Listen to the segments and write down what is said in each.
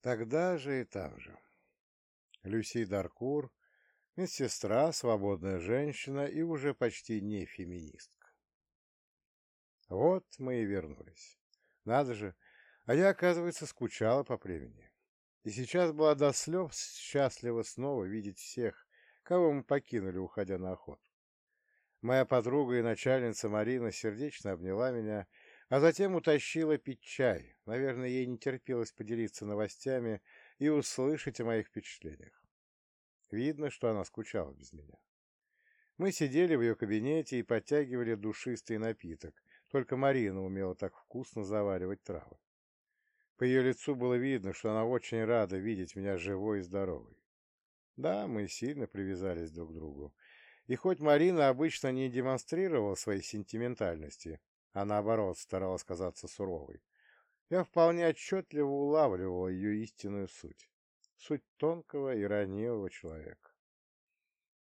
Тогда же и там же. Люси Даркур, медсестра, свободная женщина и уже почти не феминистка. Вот мы и вернулись. Надо же, а я, оказывается, скучала по племени. И сейчас была до слез счастлива снова видеть всех, кого мы покинули, уходя на охоту. Моя подруга и начальница Марина сердечно обняла меня, а затем утащила пить чай. Наверное, ей не терпелось поделиться новостями и услышать о моих впечатлениях. Видно, что она скучала без меня. Мы сидели в ее кабинете и подтягивали душистый напиток, только Марина умела так вкусно заваривать травы. По ее лицу было видно, что она очень рада видеть меня живой и здоровой. Да, мы сильно привязались друг к другу. И хоть Марина обычно не демонстрировала своей сентиментальности, а наоборот старалась казаться суровой, я вполне отчетливо улавливал ее истинную суть. Суть тонкого и ранивого человека.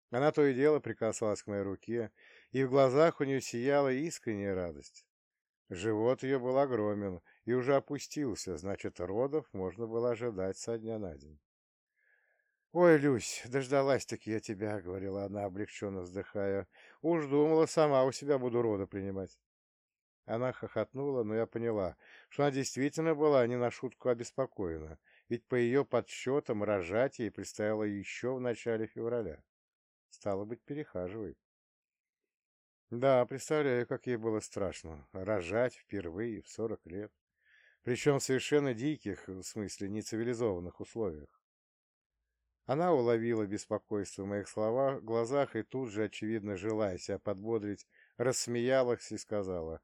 Она то и дело прикасалась к моей руке, и в глазах у нее сияла искренняя радость. Живот ее был огромен и уже опустился, значит, родов можно было ожидать со дня на день. «Ой, Люсь, дождалась-таки я тебя», — говорила она, облегченно вздыхая. «Уж думала, сама у себя буду роды принимать». Она хохотнула, но я поняла, что она действительно была не на шутку обеспокоена, ведь по ее подсчетам рожать ей предстояло еще в начале февраля. Стало быть, перехаживает. Да, представляю, как ей было страшно. Рожать впервые в сорок лет. Причем в совершенно диких, в смысле нецивилизованных условиях. Она уловила беспокойство в моих словах, глазах и тут же, очевидно, желая себя подбодрить, рассмеялась и сказала,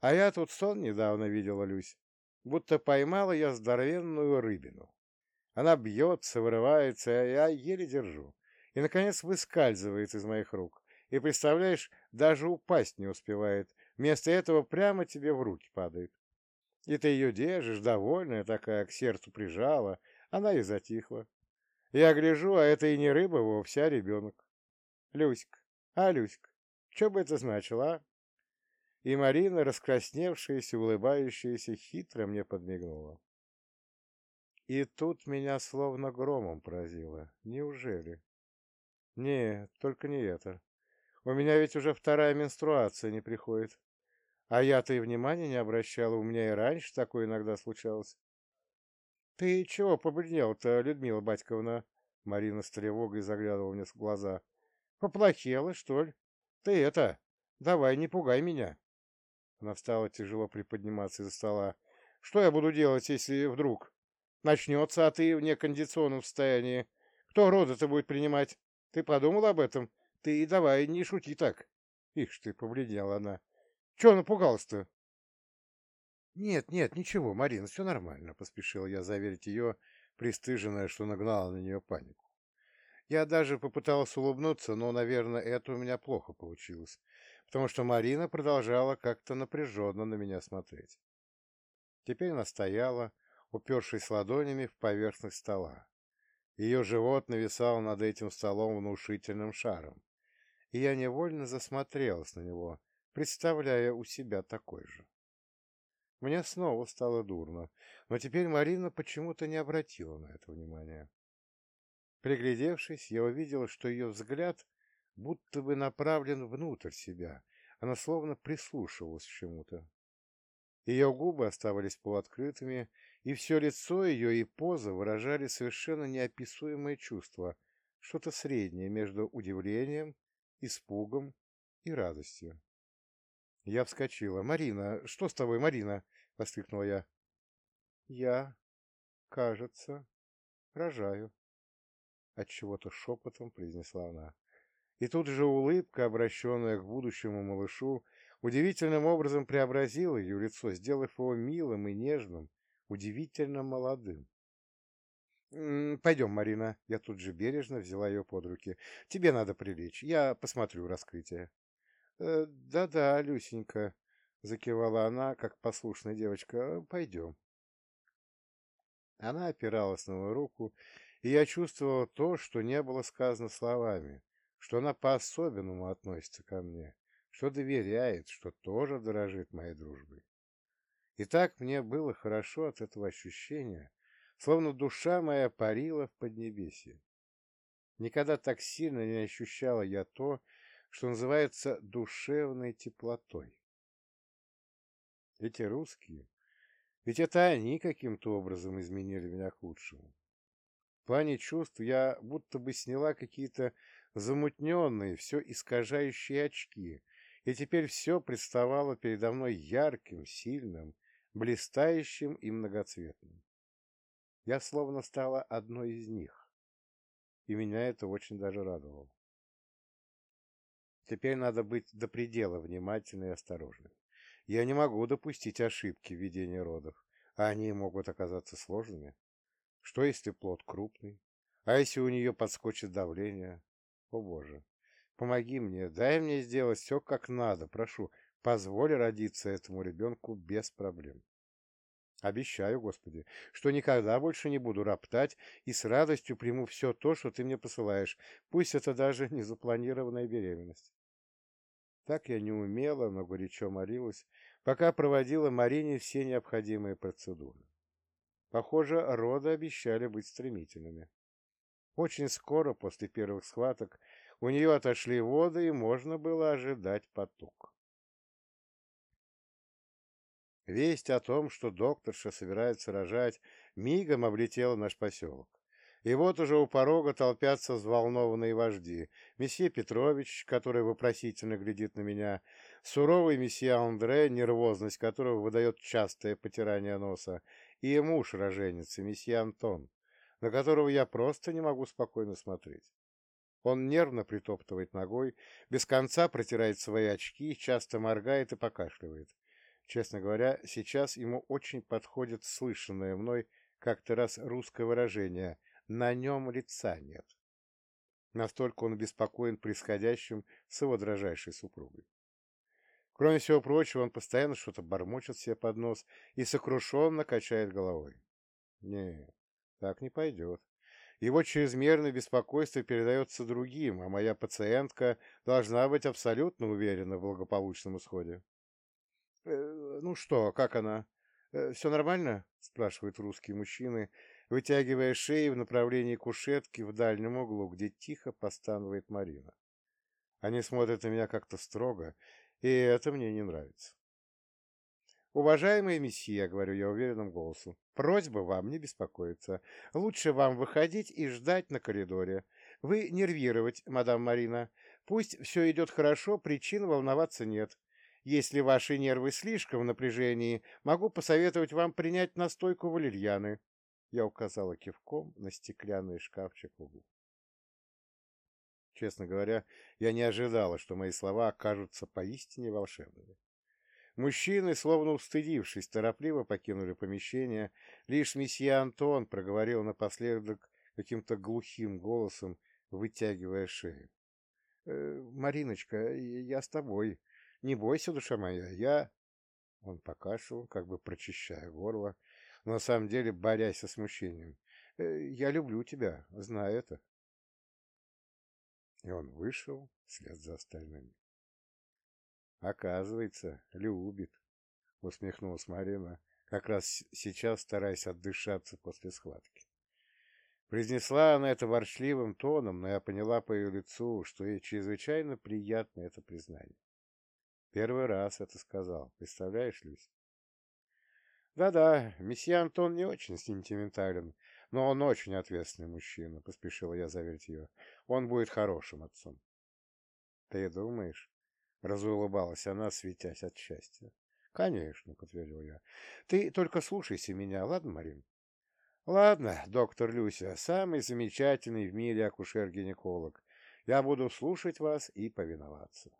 «А я тут сон недавно видела, Люсь, будто поймала я здоровенную рыбину. Она бьется, вырывается, а я еле держу, и, наконец, выскальзывает из моих рук. И, представляешь, даже упасть не успевает, вместо этого прямо тебе в руки падает. И ты ее держишь, довольная такая, к сердцу прижала, она и затихла. Я гляжу, а это и не рыба вовсе, а ребенок. Люська, а, Люська, что бы это значило, а? И Марина, раскрасневшаяся, улыбающаяся, хитро мне подмигнула. И тут меня словно громом поразило. Неужели? Нет, только не это. У меня ведь уже вторая менструация не приходит. А я-то и внимания не обращала, у меня и раньше такое иногда случалось. «Ты чего побледнел-то, Людмила Батьковна?» Марина с тревогой заглядывала мне в глаза. «Поплохела, что ли? Ты это, давай не пугай меня!» Она встала тяжело приподниматься из-за стола. «Что я буду делать, если вдруг начнется, а ты в некондиционном состоянии? Кто роды-то будет принимать? Ты подумал об этом? Ты давай не шути так!» Ишь ты, побледнела она. «Чего напугалась-то?» «Нет, нет, ничего, Марина, все нормально», — поспешил я заверить ее, пристыженная, что нагнала на нее панику. Я даже попытался улыбнуться, но, наверное, это у меня плохо получилось, потому что Марина продолжала как-то напряженно на меня смотреть. Теперь она стояла, упершись ладонями в поверхность стола. Ее живот нависал над этим столом внушительным шаром, и я невольно засмотрелась на него, представляя у себя такой же. Мне снова стало дурно, но теперь Марина почему-то не обратила на это внимания. Приглядевшись, я увидела, что ее взгляд будто бы направлен внутрь себя, она словно прислушивалась к чему-то. Ее губы оставались полуоткрытыми, и все лицо ее и поза выражали совершенно неописуемое чувство, что-то среднее между удивлением, испугом и радостью. Я вскочила. «Марина, что с тобой, Марина?» — воскликнула я. «Я, кажется, рожаю», — отчего-то шепотом произнесла она. И тут же улыбка, обращенная к будущему малышу, удивительным образом преобразила ее лицо, сделав его милым и нежным, удивительно молодым. «Пойдем, Марина». Я тут же бережно взяла ее под руки. «Тебе надо прилечь. Я посмотрю раскрытие». Э, «Да-да, Люсенька», — закивала она, как послушная девочка, — «пойдем». Она опиралась на мою руку, и я чувствовал то, что не было сказано словами, что она по-особенному относится ко мне, что доверяет, что тоже дорожит моей дружбой. И так мне было хорошо от этого ощущения, словно душа моя парила в Поднебесье. Никогда так сильно не ощущала я то, что называется душевной теплотой. Эти русские, ведь это они каким-то образом изменили меня к лучшему. В плане чувств я будто бы сняла какие-то замутненные, все искажающие очки, и теперь все представало передо мной ярким, сильным, блистающим и многоцветным. Я словно стала одной из них, и меня это очень даже радовало. Теперь надо быть до предела внимательной и осторожной. Я не могу допустить ошибки в ведении родов, а они могут оказаться сложными. Что, если плод крупный? А если у нее подскочит давление? О, Боже! Помоги мне, дай мне сделать все как надо, прошу, позволь родиться этому ребенку без проблем. Обещаю, Господи, что никогда больше не буду роптать и с радостью приму все то, что Ты мне посылаешь, пусть это даже не запланированная беременность. Так я неумело, но горячо молилась, пока проводила Марине все необходимые процедуры. Похоже, роды обещали быть стремительными. Очень скоро после первых схваток у нее отошли воды, и можно было ожидать потуг. Весть о том, что докторша собирается рожать, мигом облетела наш поселок. И вот уже у порога толпятся взволнованные вожди. Месье Петрович, который вопросительно глядит на меня, суровый месье Андре, нервозность которого выдает частое потирание носа, и муж роженицы, месье Антон, на которого я просто не могу спокойно смотреть. Он нервно притоптывает ногой, без конца протирает свои очки, часто моргает и покашливает. Честно говоря, сейчас ему очень подходит слышанное мной как-то раз русское выражение «на нем лица нет». Настолько он беспокоен происходящим с его дрожайшей супругой. Кроме всего прочего, он постоянно что-то бормочет себе под нос и сокрушенно качает головой. Нет, так не пойдет. Его чрезмерное беспокойство передается другим, а моя пациентка должна быть абсолютно уверена в благополучном исходе. «Э, «Ну что, как она? Э, все нормально?» — спрашивают русские мужчины, вытягивая шеи в направлении кушетки в дальнем углу, где тихо постанывает Марина. Они смотрят на меня как-то строго, и это мне не нравится. «Уважаемый месье», — говорю я уверенным голосом, — «просьба вам не беспокоиться. Лучше вам выходить и ждать на коридоре. Вы нервировать, мадам Марина. Пусть все идет хорошо, причин волноваться нет. Если ваши нервы слишком в напряжении, могу посоветовать вам принять настойку валерьяны». Я указала кивком на стеклянный шкафчик в углу. Честно говоря, я не ожидала, что мои слова окажутся поистине волшебными. Мужчины, словно устыдившись, торопливо покинули помещение. Лишь месье Антон проговорил напоследок каким-то глухим голосом, вытягивая шею. «Э, «Мариночка, я с тобой. Не бойся, душа моя, я...» Он покашлял, как бы прочищая горло, но на самом деле борясь со смущением. «Э, «Я люблю тебя, знаю это». И он вышел вслед за остальными. Оказывается, любит, усмехнулась Марина, как раз сейчас стараясь отдышаться после схватки. Произнесла она это ворчливым тоном, но я поняла по ее лицу, что ей чрезвычайно приятно это признание. Первый раз это сказал, представляешь, Люсь? Да-да, месье Антон не очень сентиментален, но он очень ответственный мужчина, поспешила я заверить ее. Он будет хорошим отцом. Ты думаешь? Разулыбалась она, светясь от счастья. «Конечно», — подтвердил я. «Ты только слушайся меня, ладно, Марин?» «Ладно, доктор Люся, самый замечательный в мире акушер-гинеколог. Я буду слушать вас и повиноваться».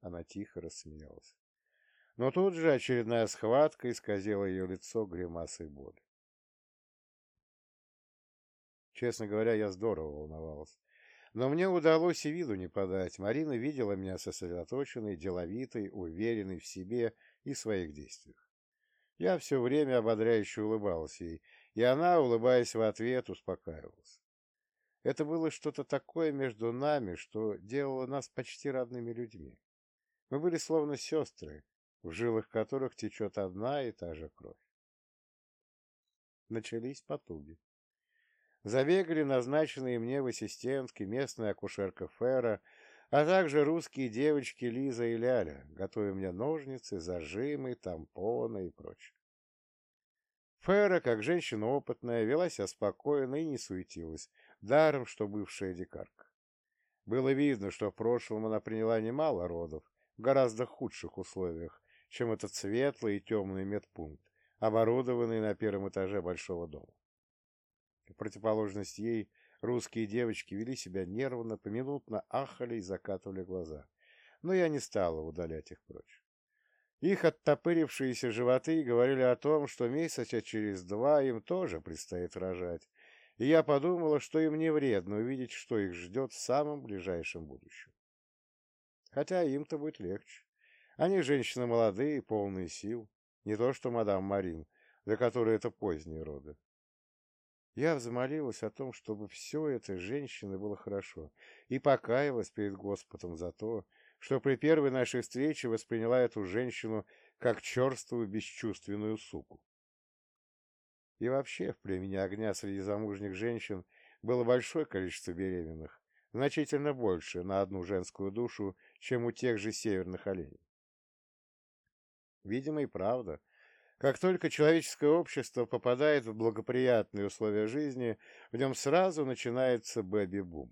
Она тихо рассмеялась. Но тут же очередная схватка исказила ее лицо гримасой боли. Честно говоря, я здорово волновалась. Но мне удалось и виду не подать. Марина видела меня сосредоточенной, деловитой, уверенной в себе и своих действиях. Я все время ободряюще улыбался ей, и она, улыбаясь в ответ, успокаивалась. Это было что-то такое между нами, что делало нас почти родными людьми. Мы были словно сестры, в жилах которых течет одна и та же кровь. начались потуги. Забегали назначенные мне в ассистентки местная акушерка Фера, а также русские девочки Лиза и Ляля, готовя мне ножницы, зажимы, тампоны и прочее. Фера, как женщина опытная, вела себя спокойно и не суетилась, даром, что бывшая дикарка. Было видно, что в прошлом она приняла немало родов, в гораздо худших условиях, чем этот светлый и темный медпункт, оборудованный на первом этаже большого дома. В противоположность ей, русские девочки вели себя нервно, поминутно ахали и закатывали глаза, но я не стала удалять их прочь. Их оттопырившиеся животы говорили о том, что месяца через два им тоже предстоит рожать, и я подумала, что им не вредно увидеть, что их ждет в самом ближайшем будущем. Хотя им-то будет легче. Они женщины молодые, полные сил, не то что мадам Марин, для которой это поздние роды. Я взмолилась о том, чтобы все это женщины было хорошо, и покаялась перед Господом за то, что при первой нашей встрече восприняла эту женщину как черствую бесчувственную суку. И вообще в племени огня среди замужних женщин было большое количество беременных, значительно больше на одну женскую душу, чем у тех же северных оленей. Видимо и правда, как только человеческое общество попадает в благоприятные условия жизни, в нем сразу начинается бэби-бум.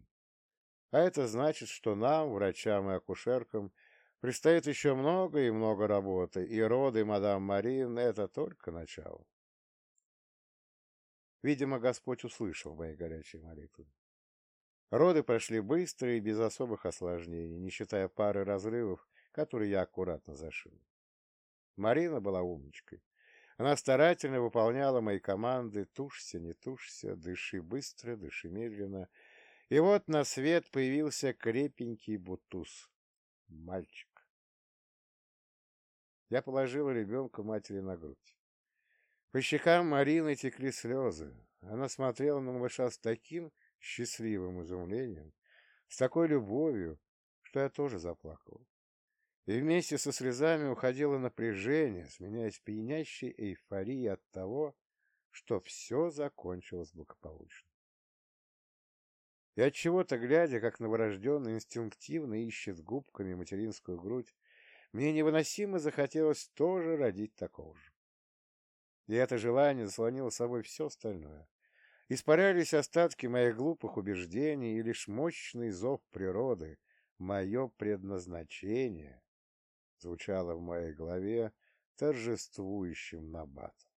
А это значит, что нам, врачам и акушеркам, предстоит еще много и много работы, и роды мадам Марин — это только начало. Видимо, Господь услышал мои горячие молитвы. Роды прошли быстро и без особых осложнений, не считая пары разрывов, которые я аккуратно зашил. Марина была умничкой. Она старательно выполняла мои команды «тушься, не тушься, дыши быстро, дыши медленно». И вот на свет появился крепенький бутуз. Мальчик. Я положила ребенка матери на грудь. По щекам Марины текли слезы. Она смотрела на малыша с таким счастливым изумлением, с такой любовью, что я тоже заплакала и вместе со слезами уходило напряжение, сменяясь пьянящей эйфорией от того, что все закончилось благополучно. И от чего-то глядя, как новорожденный инстинктивно ищет губками материнскую грудь, мне невыносимо захотелось тоже родить такого же. И это желание заслонило собой все остальное. Испарялись остатки моих глупых убеждений, и лишь мощный зов природы, мое предназначение, звучало в моей голове торжествующим набатом.